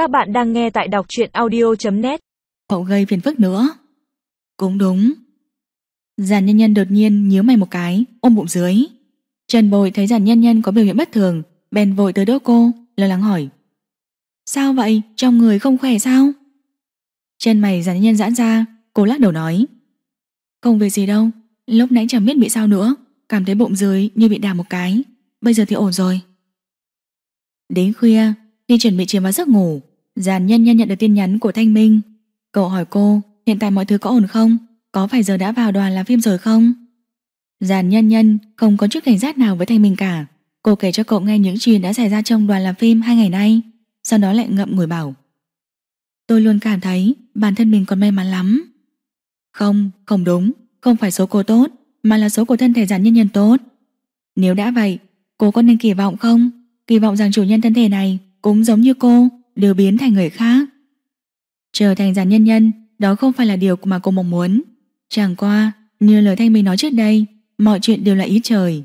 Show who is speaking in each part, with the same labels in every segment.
Speaker 1: Các bạn đang nghe tại đọc truyện audio.net
Speaker 2: Cậu gây phiền phức nữa. Cũng đúng. Giàn nhân nhân đột nhiên nhíu mày một cái, Ôm bụng dưới. Trần bồi thấy giàn nhân nhân có biểu hiện bất thường, Bèn vội tới đỡ cô, lo lắng hỏi. Sao vậy? Trong người không khỏe sao? Chân mày giàn nhân nhân giãn ra, Cô lắc đầu nói. Không việc gì đâu, Lúc nãy chẳng biết bị sao nữa, Cảm thấy bụng dưới như bị đào một cái, Bây giờ thì ổn rồi. Đến khuya, Khi chuẩn bị chìm vào giấc ngủ Giàn nhân nhân nhận được tin nhắn của Thanh Minh. Cậu hỏi cô hiện tại mọi thứ có ổn không? Có phải giờ đã vào đoàn làm phim rồi không? Giàn nhân nhân Không có chút cảnh giác nào với Thanh Minh cả. Cô kể cho cậu nghe những chuyện đã xảy ra trong đoàn làm phim hai ngày nay Sau đó lại ngậm ngùi bảo Tôi luôn cảm thấy bản thân mình còn may mắn lắm. Không, không đúng Không phải số cô tốt Mà là số của thân thể giản nhân nhân tốt. Nếu đã vậy Cô có nên kỳ vọng không? Kỳ vọng rằng chủ nhân thân thể này Cũng giống như cô. Đều biến thành người khác. Trở thành giàn nhân nhân, Đó không phải là điều mà cô mong muốn. Chẳng qua, Như lời Thanh Minh nói trước đây, Mọi chuyện đều là ý trời.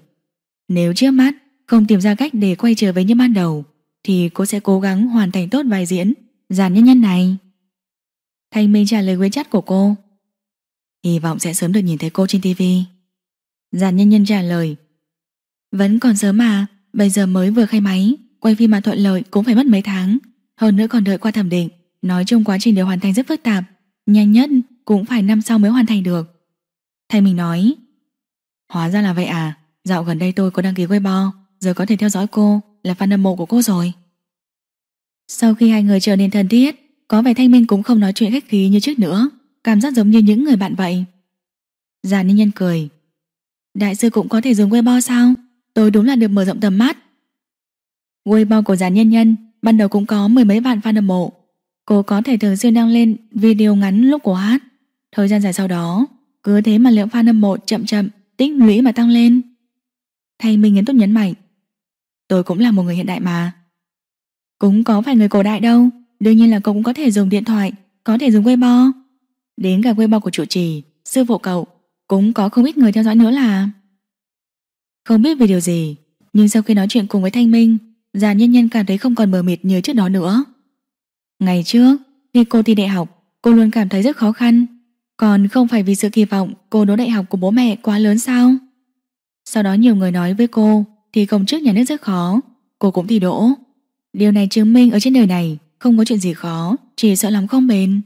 Speaker 2: Nếu trước mắt, không tìm ra cách để quay trở về như ban đầu, Thì cô sẽ cố gắng hoàn thành tốt vai diễn Giàn nhân nhân này. Thanh Minh trả lời quế chất của cô. Hy vọng sẽ sớm được nhìn thấy cô trên TV Giàn nhân nhân trả lời. Vẫn còn sớm mà, Bây giờ mới vừa khai máy, Quay phim mà thuận lợi cũng phải mất mấy tháng. Hơn nữa còn đợi qua thẩm định. Nói chung quá trình đều hoàn thành rất phức tạp. Nhanh nhất cũng phải năm sau mới hoàn thành được. Thầy mình nói, Hóa ra là vậy à? Dạo gần đây tôi có đăng ký Weibo, Giờ có thể theo dõi cô, Là fan hâm mộ của cô rồi. Sau khi hai người trở nên thân thiết, Có vẻ Thanh Minh cũng không nói chuyện khách khí như trước nữa. Cảm giác giống như những người bạn vậy. Già nhân nhân cười, Đại sư cũng có thể dùng Weibo sao? Tôi đúng là được mở rộng tầm mắt. Weibo của già nhân nhân Ban đầu cũng có mười mấy vạn fan hâm mộ Cô có thể thường xuyên đăng lên video ngắn lúc cô hát. Thời gian dài sau đó Cứ thế mà lượng fan hâm mộ chậm chậm Tích lũy mà tăng lên. Thay mình nghiêm túc nhấn mạnh Tôi cũng là một người hiện đại mà. Cũng có phải người cổ đại đâu. Đương nhiên là cậu cũng có thể dùng điện thoại Có thể dùng Weibo. Đến cả Weibo của chủ trì, sư phụ cậu Cũng có không ít người theo dõi nữa là. Không biết vì điều gì Nhưng sau khi nói chuyện cùng với Thanh Minh Già nhân nhân cảm thấy không còn mờ mịt như trước đó nữa. Ngày trước, Khi cô thi đại học, Cô luôn cảm thấy rất khó khăn. Còn không phải vì sự kỳ vọng cô đỗ đại học của bố mẹ quá lớn sao? Sau đó nhiều người nói với cô Thì công chức nhà nước rất khó. Cô cũng thi đỗ. Điều này chứng minh ở trên đời này Không có chuyện gì khó, Chỉ sợ lắm không bền.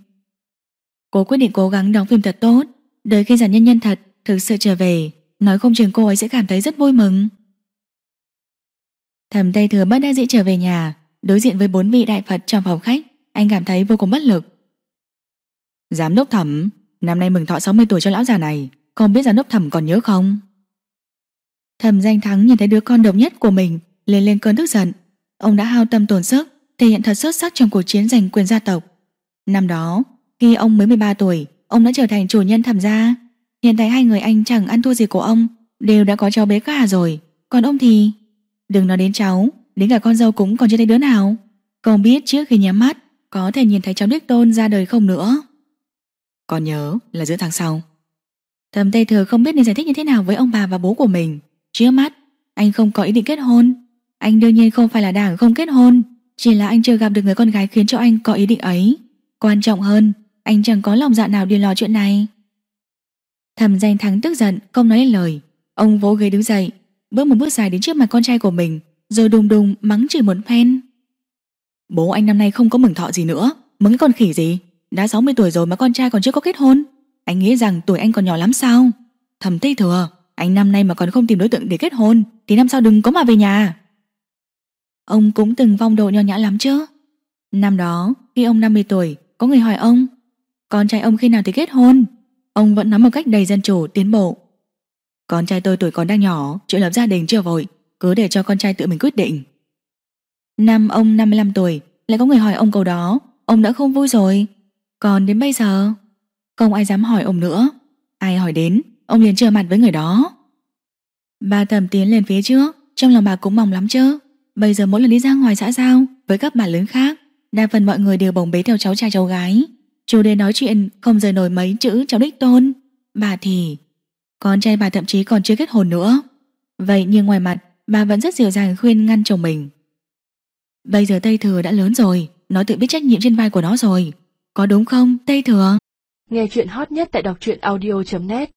Speaker 2: Cô quyết định cố gắng đóng phim thật tốt. Đợi khi giản nhân nhân thật thực sự trở về, Nói không chừng cô ấy sẽ cảm thấy rất vui mừng. Thầm Tây Thừa bất đắc dĩ trở về nhà, Đối diện với bốn vị đại Phật trong phòng khách, Anh cảm thấy vô cùng bất lực. Giám đốc thẩm, Năm nay mừng thọ 60 tuổi cho lão già này, Không biết giám đốc thẩm còn nhớ không? Thẩm danh thắng nhìn thấy đứa con độc nhất của mình, Lên lên cơn tức giận. Ông đã hao tâm tổn sức, Thể hiện thật xuất sắc trong cuộc chiến giành quyền gia tộc. Năm đó, Khi ông mới 13 tuổi, Ông đã trở thành chủ nhân thẩm gia. Hiện tại hai người anh chẳng ăn thua gì của ông, Đều đã có cháu bé cả rồi, Còn ông thì? Đừng nói đến cháu Đến cả con dâu cũng còn chưa thấy đứa nào. Không biết trước khi nhắm mắt Có thể nhìn thấy cháu Đức Tôn ra đời không nữa. Còn nhớ là giữa tháng sau. Thầm Tây Thừa không biết nên giải thích như thế nào với ông bà và bố của mình. Trước mắt Anh không có ý định kết hôn. Anh đương nhiên không phải là đảng không kết hôn Chỉ là anh chưa gặp được người con gái khiến cho anh có ý định ấy. Quan trọng hơn Anh chẳng có lòng dạ nào đi lo chuyện này. Thầm danh thắng tức giận Không nói lên lời. Ông vỗ ghế đứng dậy Bước một bước dài đến trước mặt con trai của mình, Rồi đùng đùng mắng chửi một phen. Bố anh năm nay không có mừng thọ gì nữa, Mừng cái con khỉ gì? Đã 60 tuổi rồi mà con trai còn chưa có kết hôn. Anh nghĩ rằng tuổi anh còn nhỏ lắm sao? Thầm tây thừa, Anh năm nay mà còn không tìm đối tượng để kết hôn, Thì năm sau đừng có mà về nhà. Ông cũng từng vong độ nho nhã lắm chứ. Năm đó, Khi ông 50 tuổi, Có người hỏi ông, Con trai ông khi nào thì kết hôn? Ông vẫn nói một cách đầy dân chủ, tiến bộ. Con trai tôi tuổi còn đang nhỏ, Chuyện lập gia đình chưa vội, Cứ để cho con trai tự mình quyết định. Năm ông 55 tuổi, Lại có người hỏi ông câu đó, Ông đã không vui rồi. Còn đến bây giờ, Không ai dám hỏi ông nữa. Ai hỏi đến, Ông liền trở mặt với người đó. Bà thầm tiến lên phía trước, Trong lòng bà cũng mong lắm chứ. Bây giờ mỗi lần đi ra ngoài xã giao, Với các bà lớn khác, Đa phần mọi người đều bồng bế theo cháu trai cháu gái. Chủ đề nói chuyện không rời nổi mấy chữ cháu đích tôn. Bà thì con trai bà thậm chí còn chưa kết hôn nữa Vậy nhưng ngoài mặt Bà vẫn rất dịu dàng khuyên ngăn chồng mình Bây giờ Tây Thừa đã lớn rồi nó tự biết trách nhiệm trên vai của nó rồi. Có đúng không, Tây Thừa?
Speaker 1: Nghe chuyện hot nhất tại đọc truyện audio.net